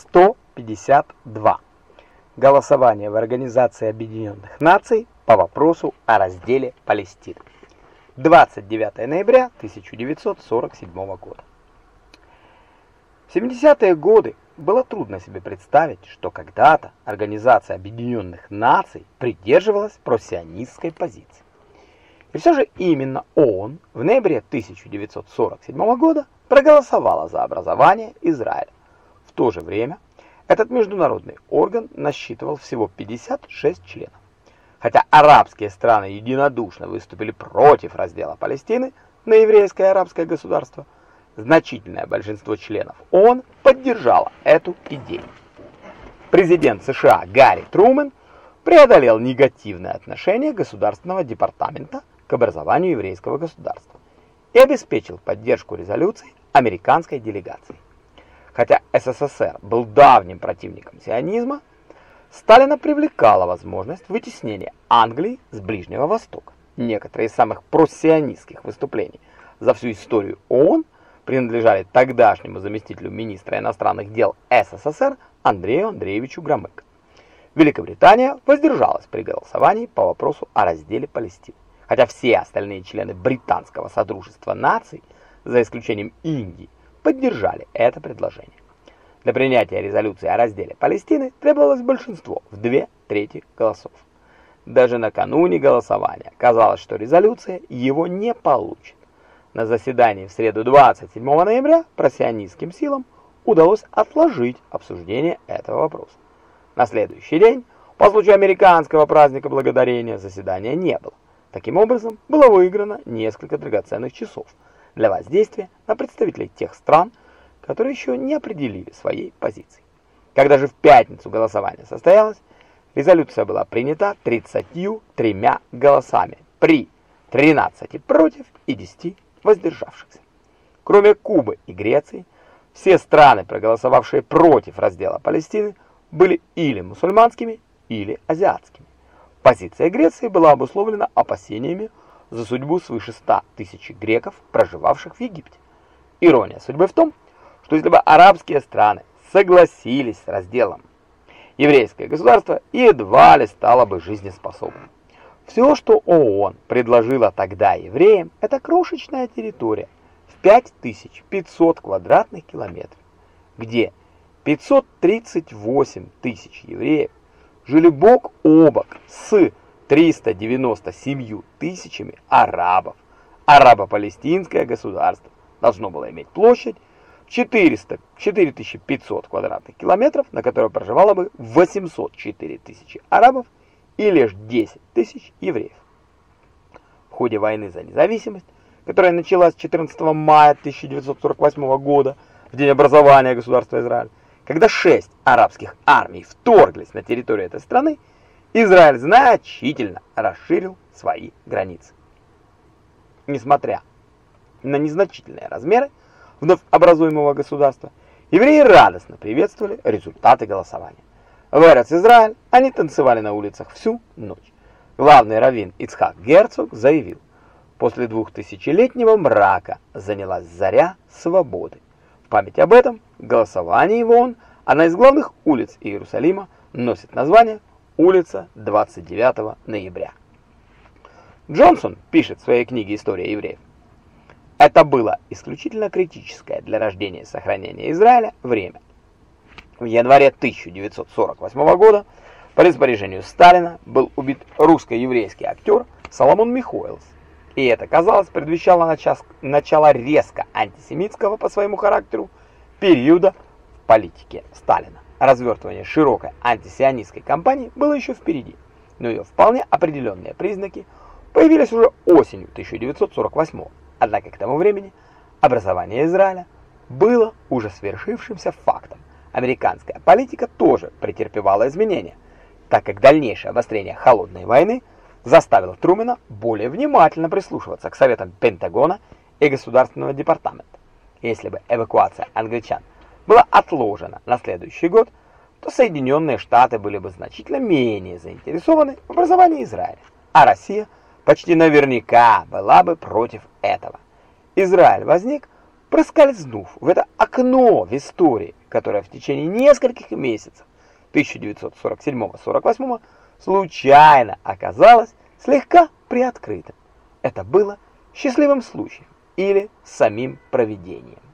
152. Голосование в Организации Объединенных Наций по вопросу о разделе Палестины. 29 ноября 1947 года. В 70-е годы было трудно себе представить, что когда-то Организация Объединенных Наций придерживалась просионистской позиции. И все же именно ООН в ноябре 1947 года проголосовала за образование Израиля. То же время этот международный орган насчитывал всего 56 членов. Хотя арабские страны единодушно выступили против раздела Палестины на еврейское арабское государство, значительное большинство членов ООН поддержало эту идею. Президент США Гарри Трумэн преодолел негативное отношение Государственного департамента к образованию еврейского государства и обеспечил поддержку резолюции американской делегации. Хотя СССР был давним противником сионизма, Сталина привлекала возможность вытеснения Англии с Ближнего Востока. Некоторые из самых просионистских выступлений за всю историю ООН принадлежали тогдашнему заместителю министра иностранных дел СССР Андрею Андреевичу Громыко. Великобритания воздержалась при голосовании по вопросу о разделе Палестины хотя все остальные члены британского содружества наций, за исключением Индии, поддержали это предложение. Для принятия резолюции о разделе Палестины требовалось большинство в две трети голосов. Даже накануне голосования казалось, что резолюция его не получит. На заседании в среду 27 ноября просионистским силам удалось отложить обсуждение этого вопроса. На следующий день, по случаю американского праздника Благодарения, заседания не было. Таким образом, было выиграно несколько драгоценных часов для воздействия на представителей тех стран, которые еще не определили своей позиции. Когда же в пятницу голосование состоялось, резолюция была принята 33 голосами при 13 против и 10 воздержавшихся. Кроме Кубы и Греции, все страны, проголосовавшие против раздела Палестины, были или мусульманскими, или азиатскими. Позиция Греции была обусловлена опасениями за судьбу свыше 100 тысяч греков, проживавших в Египте. Ирония судьбы в том, что если бы арабские страны согласились с разделом, еврейское государство едва ли стало бы жизнеспособным. Все, что ООН предложила тогда евреям, это крошечная территория в 5500 квадратных километров, где 538 тысяч евреев жили бок о бок с 397 тысячами арабов. Арабо-палестинское государство должно было иметь площадь 400, 4500 квадратных километров, на которой проживало бы 804 тысячи арабов и лишь 10 тысяч евреев. В ходе войны за независимость, которая началась 14 мая 1948 года, в день образования государства Израиль, когда шесть арабских армий вторглись на территорию этой страны, Израиль значительно расширил свои границы. Несмотря на незначительные размеры вновь образуемого государства, евреи радостно приветствовали результаты голосования. В Эрец-Израиль они танцевали на улицах всю ночь. Главный раввин Ицхак Герцог заявил, после двухтысячелетнего мрака занялась заря свободы память об этом, голосование в ООН, одна из главных улиц Иерусалима, носит название «Улица 29 ноября». Джонсон пишет в своей книге «История евреев». Это было исключительно критическое для рождения и сохранения Израиля время. В январе 1948 года по распоряжению Сталина был убит русско-еврейский актер Соломон Михоэлс, и это, казалось, предвещало начас, начало резко антисемитского по своему характеру периода в политике Сталина. Развертывание широкой антисионистской кампании было еще впереди, но ее вполне определенные признаки появились уже осенью 1948 Однако к тому времени образование Израиля было уже свершившимся фактом. Американская политика тоже претерпевала изменения, так как дальнейшее обострение холодной войны – заставил Трумэна более внимательно прислушиваться к советам Пентагона и Государственного департамента. Если бы эвакуация англичан была отложена на следующий год, то Соединенные Штаты были бы значительно менее заинтересованы в образовании Израиля, а Россия почти наверняка была бы против этого. Израиль возник, проскользнув в это окно в истории, которое в течение нескольких месяцев 1947-48 случайно оказалось слегка приоткрытым. Это было счастливым случаем или самим провидением.